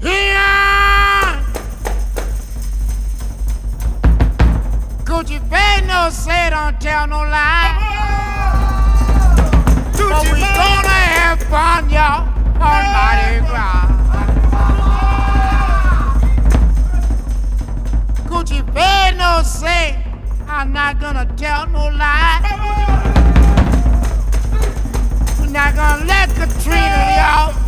Yeah! Gucci Bane no say don't tell no lie. But we gonna have fun, y'all, on Mardi Gras. Gucci Bane no say I'm not gonna tell no lie. We're not gonna let Katrina, y'all,